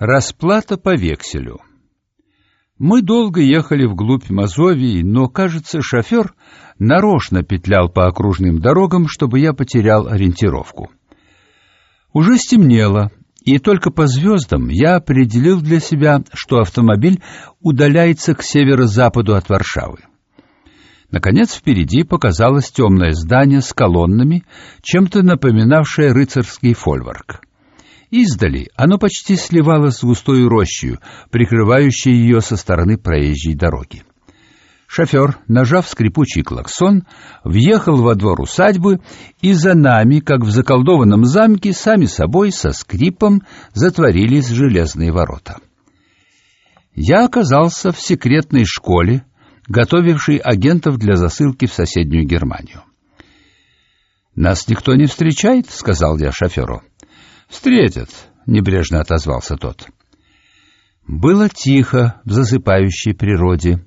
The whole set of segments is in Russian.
Расплата по векселю. Мы долго ехали вглубь Мазовии, но, кажется, шофер нарочно петлял по окружным дорогам, чтобы я потерял ориентировку. Уже стемнело, и только по звездам я определил для себя, что автомобиль удаляется к северо-западу от Варшавы. Наконец впереди показалось темное здание с колоннами, чем-то напоминавшее рыцарский фольварк. Издали оно почти сливалось с густой рощей, прикрывающей ее со стороны проезжей дороги. Шофер, нажав скрипучий клаксон, въехал во двор усадьбы, и за нами, как в заколдованном замке, сами собой со скрипом затворились железные ворота. Я оказался в секретной школе, готовившей агентов для засылки в соседнюю Германию. «Нас никто не встречает», — сказал я шоферу. Встретят, небрежно отозвался тот. Было тихо в засыпающей природе.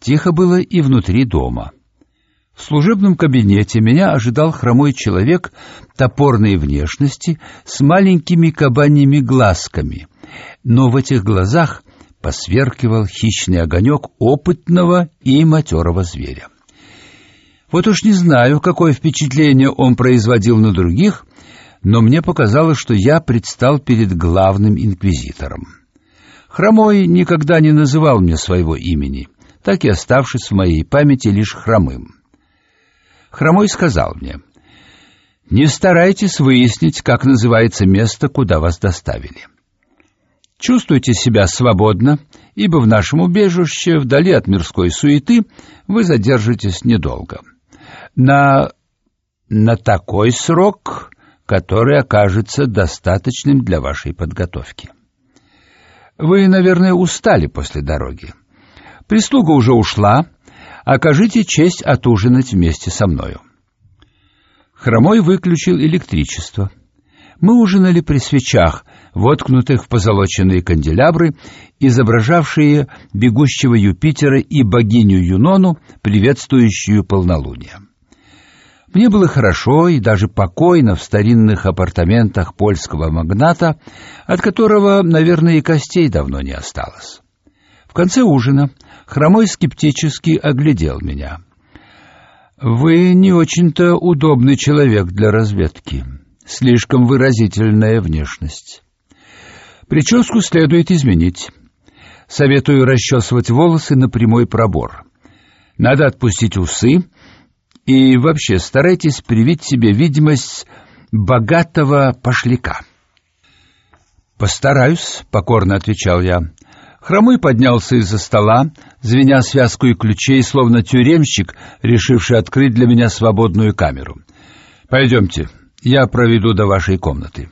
Тихо было и внутри дома. В служебном кабинете меня ожидал хромой человек топорной внешности с маленькими кабаньими глазками, но в этих глазах посверкивал хищный огонек опытного и матерого зверя. Вот уж не знаю, какое впечатление он производил на других, но мне показалось, что я предстал перед главным инквизитором. Хромой никогда не называл мне своего имени, так и оставшись в моей памяти лишь хромым. Хромой сказал мне, «Не старайтесь выяснить, как называется место, куда вас доставили. Чувствуйте себя свободно, ибо в нашем убежище, вдали от мирской суеты, вы задержитесь недолго. На... на такой срок который окажется достаточным для вашей подготовки. Вы, наверное, устали после дороги. Прислуга уже ушла. Окажите честь отужинать вместе со мною. Хромой выключил электричество. Мы ужинали при свечах, воткнутых в позолоченные канделябры, изображавшие бегущего Юпитера и богиню Юнону, приветствующую полнолуние. Мне было хорошо и даже покойно в старинных апартаментах польского магната, от которого, наверное, и костей давно не осталось. В конце ужина Хромой скептически оглядел меня. «Вы не очень-то удобный человек для разведки. Слишком выразительная внешность. Прическу следует изменить. Советую расчесывать волосы на прямой пробор. Надо отпустить усы» И вообще старайтесь привить себе видимость богатого пошляка. Постараюсь, покорно отвечал я. Хромой поднялся из-за стола, звеня связкой ключей, словно тюремщик, решивший открыть для меня свободную камеру. Пойдемте, я проведу до вашей комнаты.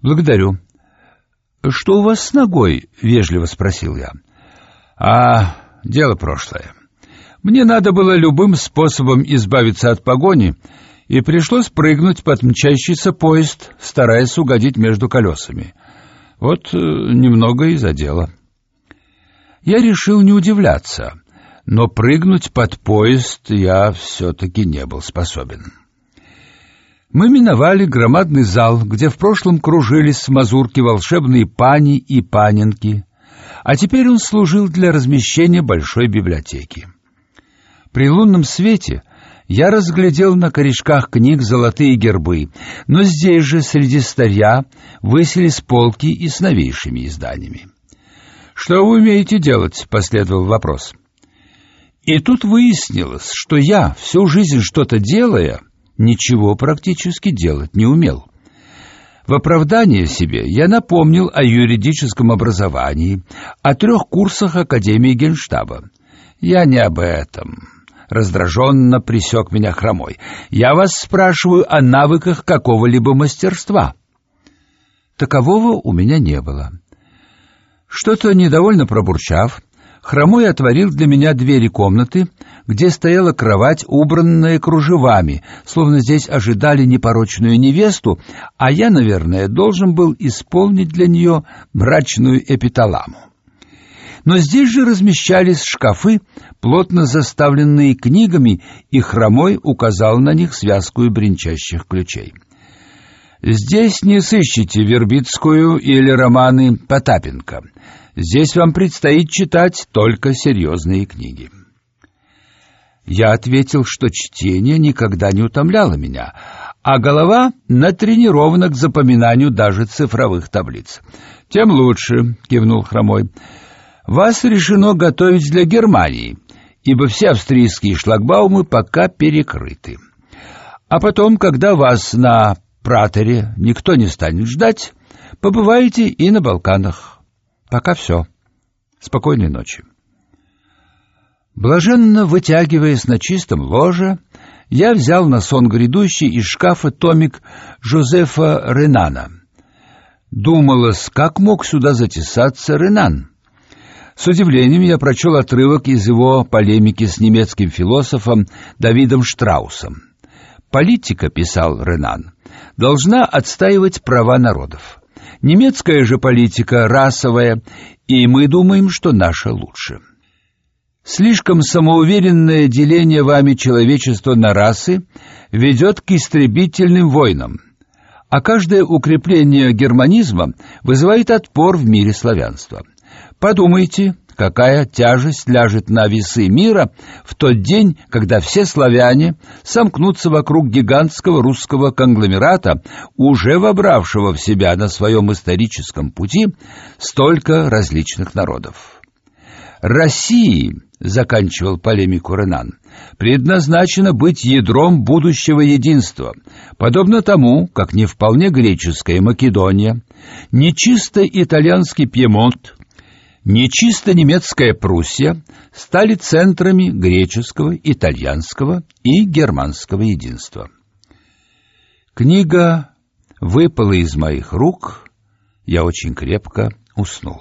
Благодарю. Что у вас с ногой? вежливо спросил я. А, дело прошлое. Мне надо было любым способом избавиться от погони, и пришлось прыгнуть под мчащийся поезд, стараясь угодить между колесами. Вот э, немного и задело. Я решил не удивляться, но прыгнуть под поезд я все-таки не был способен. Мы миновали громадный зал, где в прошлом кружились с мазурки волшебные пани и паненки, а теперь он служил для размещения большой библиотеки. При лунном свете я разглядел на корешках книг золотые гербы, но здесь же среди старья высились полки и с новейшими изданиями. «Что вы умеете делать?» — последовал вопрос. И тут выяснилось, что я, всю жизнь что-то делая, ничего практически делать не умел. В оправдание себе я напомнил о юридическом образовании, о трех курсах Академии Генштаба. Я не об этом. Раздраженно присек меня хромой. Я вас спрашиваю о навыках какого-либо мастерства. Такового у меня не было. Что-то недовольно пробурчав, хромой отворил для меня двери комнаты, где стояла кровать, убранная кружевами, словно здесь ожидали непорочную невесту, а я, наверное, должен был исполнить для нее брачную эпиталаму но здесь же размещались шкафы, плотно заставленные книгами, и хромой указал на них связку бренчащих ключей. Здесь не сыщете Вербицкую или романы Потапенко. Здесь вам предстоит читать только серьезные книги. Я ответил, что чтение никогда не утомляло меня, а голова натренирована к запоминанию даже цифровых таблиц. Тем лучше, кивнул Хромой. Вас решено готовить для Германии, ибо все австрийские шлагбаумы пока перекрыты. А потом, когда вас на праторе никто не станет ждать, побываете и на Балканах. Пока все. Спокойной ночи. Блаженно вытягиваясь на чистом ложе, я взял на сон грядущий из шкафа томик Жозефа Ренана. Думалось, как мог сюда затесаться Ренан? С удивлением я прочел отрывок из его полемики с немецким философом Давидом Штраусом. Политика, писал Ренан, должна отстаивать права народов. Немецкая же политика расовая, и мы думаем, что наша лучше. Слишком самоуверенное деление вами человечества на расы ведет к истребительным войнам, а каждое укрепление германизма вызывает отпор в мире славянства. Подумайте, какая тяжесть ляжет на весы мира в тот день, когда все славяне сомкнутся вокруг гигантского русского конгломерата, уже вобравшего в себя на своем историческом пути столько различных народов. России, заканчивал полемику Ренан, предназначено быть ядром будущего единства, подобно тому, как не вполне греческая Македония, не чисто итальянский Пьемонт, не чисто немецкая Пруссия стали центрами греческого, итальянского и германского единства. Книга выпала из моих рук, я очень крепко уснул.